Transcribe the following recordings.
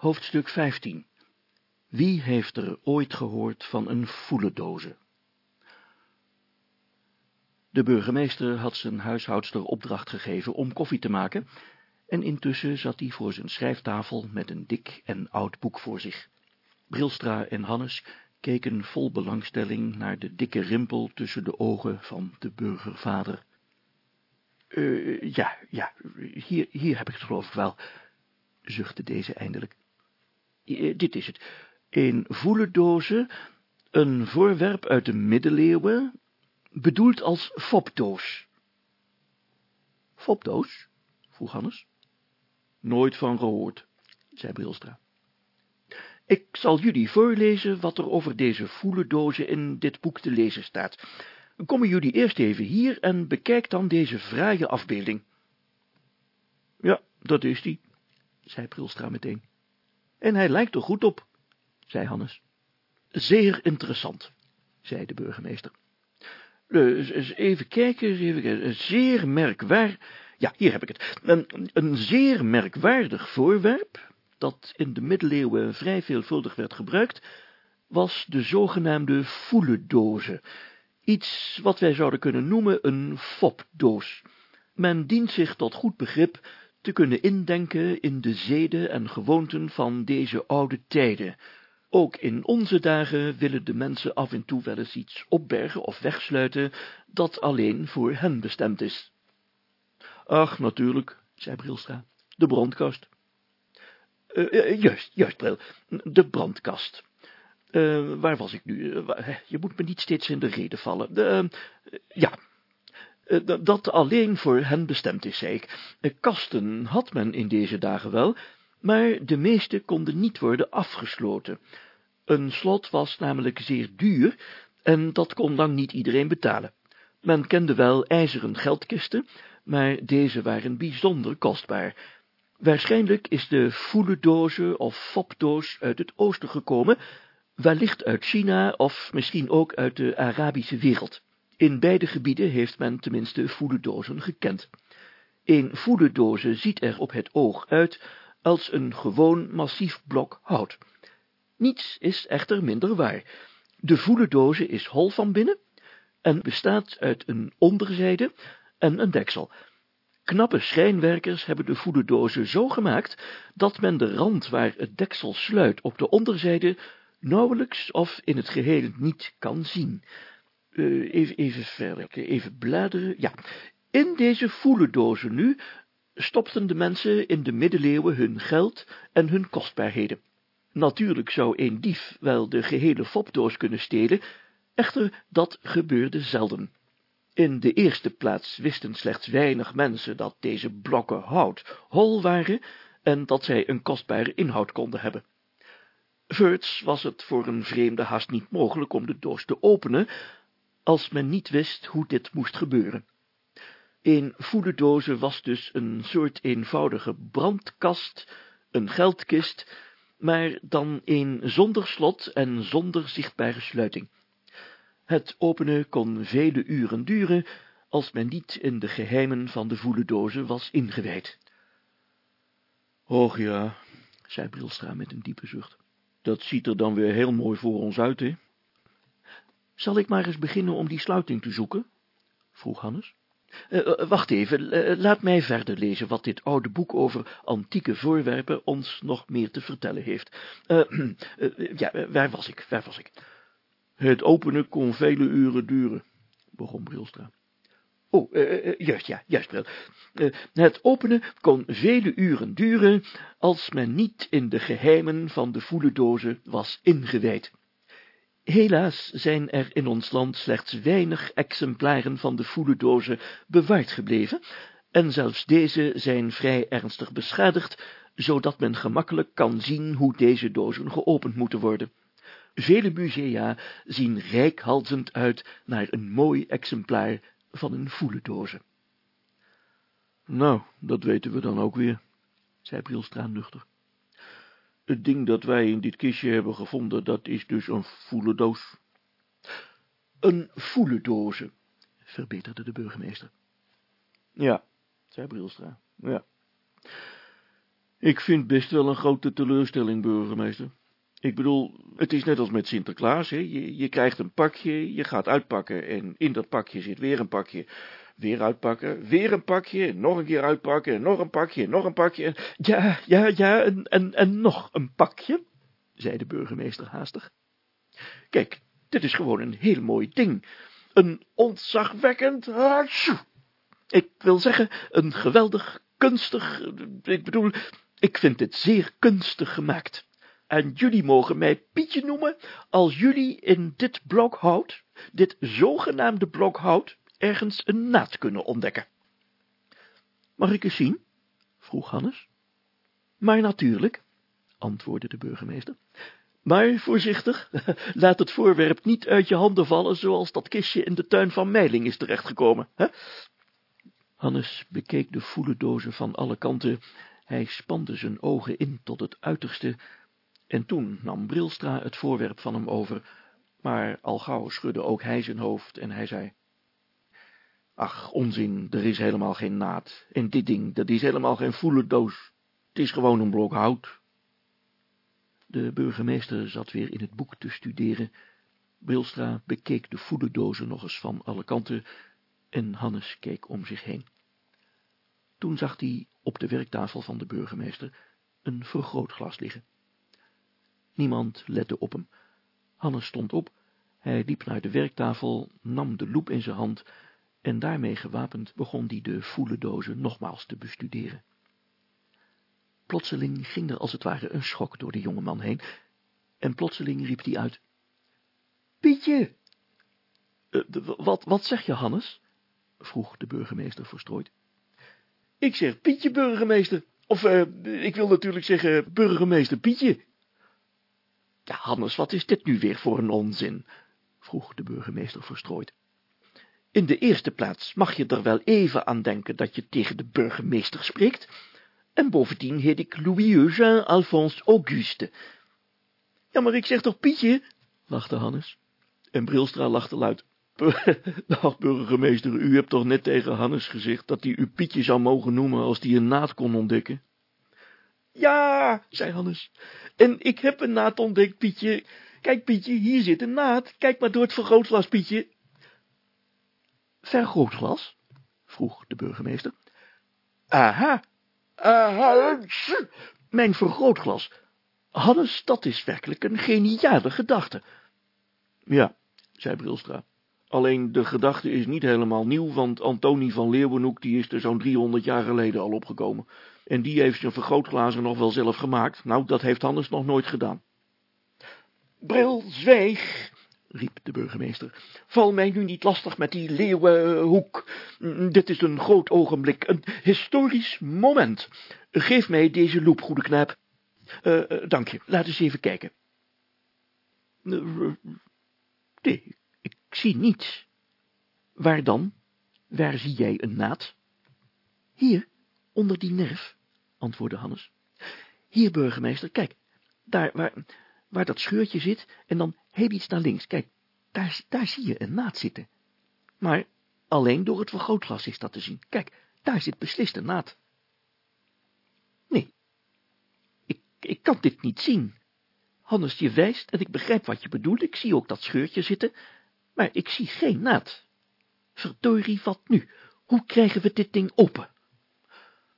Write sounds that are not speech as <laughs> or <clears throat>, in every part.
Hoofdstuk 15 Wie heeft er ooit gehoord van een voelendoze? De burgemeester had zijn huishoudster opdracht gegeven om koffie te maken, en intussen zat hij voor zijn schrijftafel met een dik en oud boek voor zich. Brilstra en Hannes keken vol belangstelling naar de dikke rimpel tussen de ogen van de burgervader. Uh, ja, ja, hier, hier heb ik het geloof ik wel, zuchtte deze eindelijk. Uh, dit is het. Een voelendoze, een voorwerp uit de middeleeuwen, bedoeld als fopdoos. Fopdoos? vroeg Hannes. Nooit van gehoord, zei Brilstra. Ik zal jullie voorlezen wat er over deze voelendozen in dit boek te lezen staat. Komen jullie eerst even hier en bekijk dan deze fraaie afbeelding. Ja, dat is die, zei Brilstra meteen. En hij lijkt er goed op, zei Hannes. Zeer interessant, zei de burgemeester. Dus even kijken, even zeer merkwaardig, ja, hier heb ik het, een, een zeer merkwaardig voorwerp, dat in de middeleeuwen vrij veelvuldig werd gebruikt, was de zogenaamde voelendoze, iets wat wij zouden kunnen noemen een fopdoos. Men dient zich tot goed begrip te kunnen indenken in de zeden en gewoonten van deze oude tijden. Ook in onze dagen willen de mensen af en toe wel eens iets opbergen of wegsluiten, dat alleen voor hen bestemd is. Ach, natuurlijk, zei Brilstra, de brandkast. Uh, juist, juist, Bril, de brandkast. Uh, waar was ik nu? je moet me niet steeds in de reden vallen. Uh, ja, dat alleen voor hen bestemd is, zei ik. Kasten had men in deze dagen wel, maar de meeste konden niet worden afgesloten. Een slot was namelijk zeer duur, en dat kon lang niet iedereen betalen. Men kende wel ijzeren geldkisten, maar deze waren bijzonder kostbaar. Waarschijnlijk is de voelendoze of fopdoos uit het oosten gekomen, wellicht uit China of misschien ook uit de Arabische wereld. In beide gebieden heeft men tenminste voelendozen gekend. Een voelendoze ziet er op het oog uit als een gewoon massief blok hout. Niets is echter minder waar. De voelendoze is hol van binnen en bestaat uit een onderzijde en een deksel. Knappe schijnwerkers hebben de voelendoze zo gemaakt, dat men de rand waar het deksel sluit op de onderzijde nauwelijks of in het geheel niet kan zien. Uh, even, even verder, even bladeren, ja. In deze voelendozen nu stopten de mensen in de middeleeuwen hun geld en hun kostbaarheden. Natuurlijk zou een dief wel de gehele fopdoos kunnen stelen, echter dat gebeurde zelden. In de eerste plaats wisten slechts weinig mensen dat deze blokken hout hol waren en dat zij een kostbare inhoud konden hebben. Voorts was het voor een vreemde haast niet mogelijk om de doos te openen, als men niet wist hoe dit moest gebeuren. Een voedendoze was dus een soort eenvoudige brandkast, een geldkist, maar dan een zonder slot en zonder zichtbare sluiting. Het openen kon vele uren duren, als men niet in de geheimen van de voelendoze was ingewijd. Och ja, zei Brilstra met een diepe zucht, dat ziet er dan weer heel mooi voor ons uit, hè? Zal ik maar eens beginnen om die sluiting te zoeken? vroeg Hannes. Uh, wacht even, uh, laat mij verder lezen wat dit oude boek over antieke voorwerpen ons nog meer te vertellen heeft. Uh, <clears throat> ja, waar was ik, waar was ik? Het openen kon vele uren duren, begon Brilstra. Oh, juist, ja, juist, Bril. het openen kon vele uren duren, als men niet in de geheimen van de voelendozen was ingewijd. Helaas zijn er in ons land slechts weinig exemplaren van de voelendozen bewaard gebleven, en zelfs deze zijn vrij ernstig beschadigd, zodat men gemakkelijk kan zien hoe deze dozen geopend moeten worden. Vele musea zien rijkhalzend uit naar een mooi exemplaar van een voelendoze. Nou, dat weten we dan ook weer, zei Brilstra nuchter. Het ding dat wij in dit kistje hebben gevonden, dat is dus een voelendoos. Een voelendoze, verbeterde de burgemeester. Ja, zei Brilstra, ja. Ik vind best wel een grote teleurstelling, burgemeester. Ik bedoel, het is net als met Sinterklaas, hè? Je, je krijgt een pakje, je gaat uitpakken en in dat pakje zit weer een pakje. Weer uitpakken, weer een pakje, nog een keer uitpakken, nog een pakje, nog een pakje. Ja, ja, ja, en, en, en nog een pakje, zei de burgemeester haastig. Kijk, dit is gewoon een heel mooi ding. Een ontzagwekkend, ik wil zeggen, een geweldig, kunstig, ik bedoel, ik vind dit zeer kunstig gemaakt. En jullie mogen mij Pietje noemen, als jullie in dit blok hout, dit zogenaamde blok hout, ergens een naad kunnen ontdekken. Mag ik eens zien? vroeg Hannes. Maar natuurlijk, antwoordde de burgemeester. Maar voorzichtig, <laughs> laat het voorwerp niet uit je handen vallen, zoals dat kistje in de tuin van Meiling is terechtgekomen, hè? Hannes bekeek de voelendozen van alle kanten, hij spande zijn ogen in tot het uiterste, en toen nam Brilstra het voorwerp van hem over, maar al gauw schudde ook hij zijn hoofd, en hij zei, Ach, onzin, er is helemaal geen naad, en dit ding, dat is helemaal geen voelendoos, het is gewoon een blok hout. De burgemeester zat weer in het boek te studeren. Brilstra bekeek de voedendozen nog eens van alle kanten en Hannes keek om zich heen. Toen zag hij op de werktafel van de burgemeester een vergrootglas liggen. Niemand lette op hem. Hannes stond op, hij liep naar de werktafel, nam de loep in zijn hand en daarmee gewapend begon hij de voelendozen nogmaals te bestuderen. Plotseling ging er als het ware een schok door de jonge man heen, en plotseling riep hij uit. Pietje! Uh, wat, wat zeg je, Hannes? vroeg de burgemeester verstrooid. Ik zeg Pietje, burgemeester. Of, uh, ik wil natuurlijk zeggen burgemeester Pietje. Ja, Hannes, wat is dit nu weer voor een onzin? vroeg de burgemeester verstrooid. In de eerste plaats mag je er wel even aan denken dat je tegen de burgemeester spreekt, en bovendien heet ik Louis-Eugène Alphonse Auguste. Ja, maar ik zeg toch Pietje, lachte Hannes. En Brilstra lachte luid. <laughs> Dag, burgemeester, u hebt toch net tegen Hannes gezegd dat hij u Pietje zou mogen noemen als hij een naad kon ontdekken? Ja, zei Hannes, en ik heb een naad ontdekt, Pietje. Kijk, Pietje, hier zit een naad. Kijk maar door het vergrootglas, Pietje. Vergrootglas? vroeg de burgemeester. Aha, aha, mijn vergrootglas. Hannes, dat is werkelijk een geniale gedachte. Ja, zei Brilstra. Alleen de gedachte is niet helemaal nieuw, want Antonie van Leeuwenhoek die is er zo'n 300 jaar geleden al opgekomen. En die heeft zijn vergrootglazen nog wel zelf gemaakt. Nou, dat heeft Hannes nog nooit gedaan. Bril, zwijg, riep de burgemeester. Val mij nu niet lastig met die leeuwenhoek. Dit is een groot ogenblik, een historisch moment. Geef mij deze loep, goede knaap. Uh, dank je, laat eens even kijken. Uh, nee, ik zie niets. Waar dan? Waar zie jij een naad? Hier, onder die nerf, antwoordde Hannes. Hier, burgemeester, kijk, daar waar, waar dat scheurtje zit, en dan heel iets naar links. Kijk, daar, daar zie je een naad zitten. Maar alleen door het vergrootglas is dat te zien. Kijk, daar zit beslist een naad. Nee, ik, ik kan dit niet zien. Hannes, je wijst en ik begrijp wat je bedoelt. Ik zie ook dat scheurtje zitten, maar ik zie geen naad. Verdorie, wat nu? Hoe krijgen we dit ding open?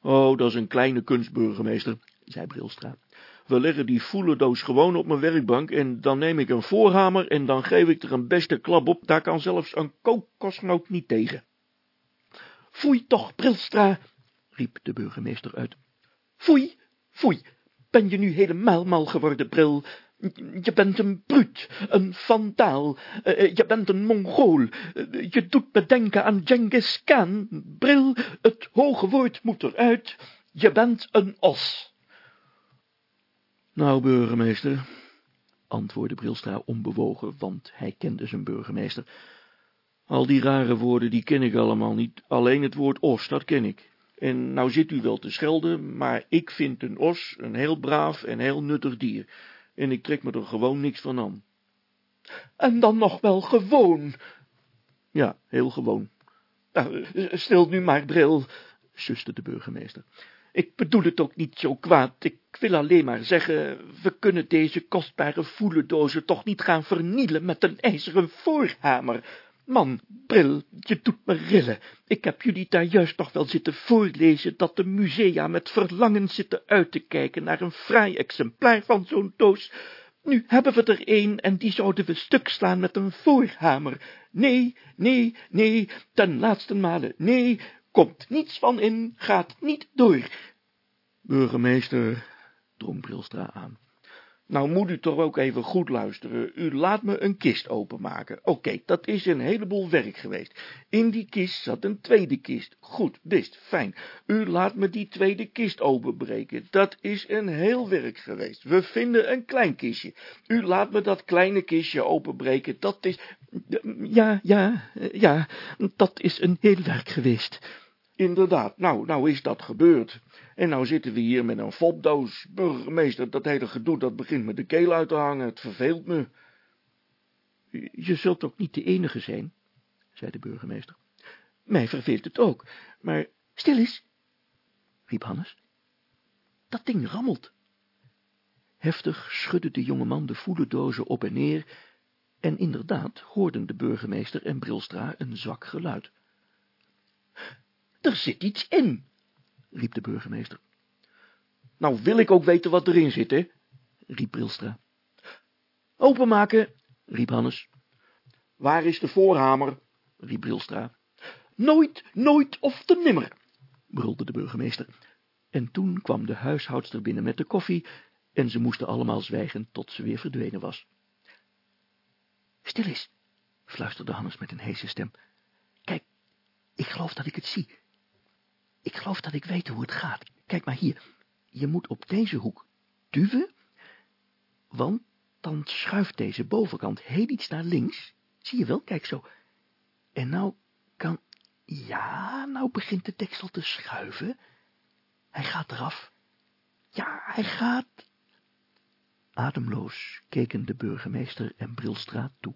Oh, dat is een kleine kunstburgemeester, zei Brilstra. We leggen die voelendoos gewoon op mijn werkbank en dan neem ik een voorhamer en dan geef ik er een beste klap op, daar kan zelfs een kokosnoot niet tegen. Foei toch, Brilstra, riep de burgemeester uit. Foei, foei, ben je nu helemaal mal geworden, Bril? Je bent een bruut, een vandaal, uh, je bent een mongool, je doet me denken aan Genghis Khan. Bril, het hoge woord moet eruit, je bent een os. Nou, burgemeester, antwoordde Brilstra onbewogen, want hij kende zijn burgemeester. Al die rare woorden, die ken ik allemaal niet, alleen het woord os, dat ken ik. En nou zit u wel te schelden, maar ik vind een os een heel braaf en heel nuttig dier, en ik trek me er gewoon niks van aan. En dan nog wel gewoon. Ja, heel gewoon. Nou, stil nu maar, Bril, suste de burgemeester. Ik bedoel het ook niet zo kwaad. Ik wil alleen maar zeggen, we kunnen deze kostbare voelendozen toch niet gaan vernielen met een ijzeren voorhamer. Man, Bril, je doet me rillen. Ik heb jullie daar juist nog wel zitten voorlezen dat de musea met verlangen zitten uit te kijken naar een fraai exemplaar van zo'n doos. Nu hebben we er een en die zouden we stuk slaan met een voorhamer. Nee, nee, nee, ten laatste male, nee, komt niets van in, gaat niet door. Burgemeester, drong Brilstra aan, nou moet u toch ook even goed luisteren. U laat me een kist openmaken. Oké, dat is een heleboel werk geweest. In die kist zat een tweede kist. Goed, best, fijn. U laat me die tweede kist openbreken. Dat is een heel werk geweest. We vinden een klein kistje. U laat me dat kleine kistje openbreken. Dat is... Ja, ja, ja, dat is een heel werk geweest. Inderdaad, nou, nou is dat gebeurd. En nou zitten we hier met een fopdoos. Burgemeester, dat hele gedoe, dat begint met de keel uit te hangen. Het verveelt me. Je zult ook niet de enige zijn, zei de burgemeester. Mij verveelt het ook, maar stil eens, riep Hannes. Dat ding rammelt. Heftig schudde de jonge man de voelendozen op en neer, en inderdaad hoorden de burgemeester en Brilstra een zwak geluid. Er zit iets in, riep de burgemeester. Nou wil ik ook weten wat erin zit, hè, riep Brilstra. Openmaken, riep Hannes. Waar is de voorhamer, riep Brilstra. Nooit, nooit of te nimmer, brulde de burgemeester. En toen kwam de huishoudster binnen met de koffie, en ze moesten allemaal zwijgen tot ze weer verdwenen was. Stil eens, fluisterde Hannes met een heese stem. Kijk, ik geloof dat ik het zie. Ik geloof dat ik weet hoe het gaat. Kijk maar hier. Je moet op deze hoek duwen, want dan schuift deze bovenkant heel iets naar links. Zie je wel? Kijk zo. En nou kan... Ja, nou begint de deksel te schuiven. Hij gaat eraf. Ja, hij gaat... Ademloos keken de burgemeester en Brilstraat toe.